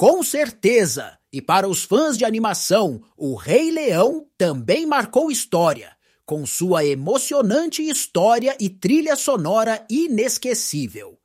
Com certeza! E para os fãs de animação, O Rei Leão também marcou história, com sua emocionante história e trilha sonora inesquecível.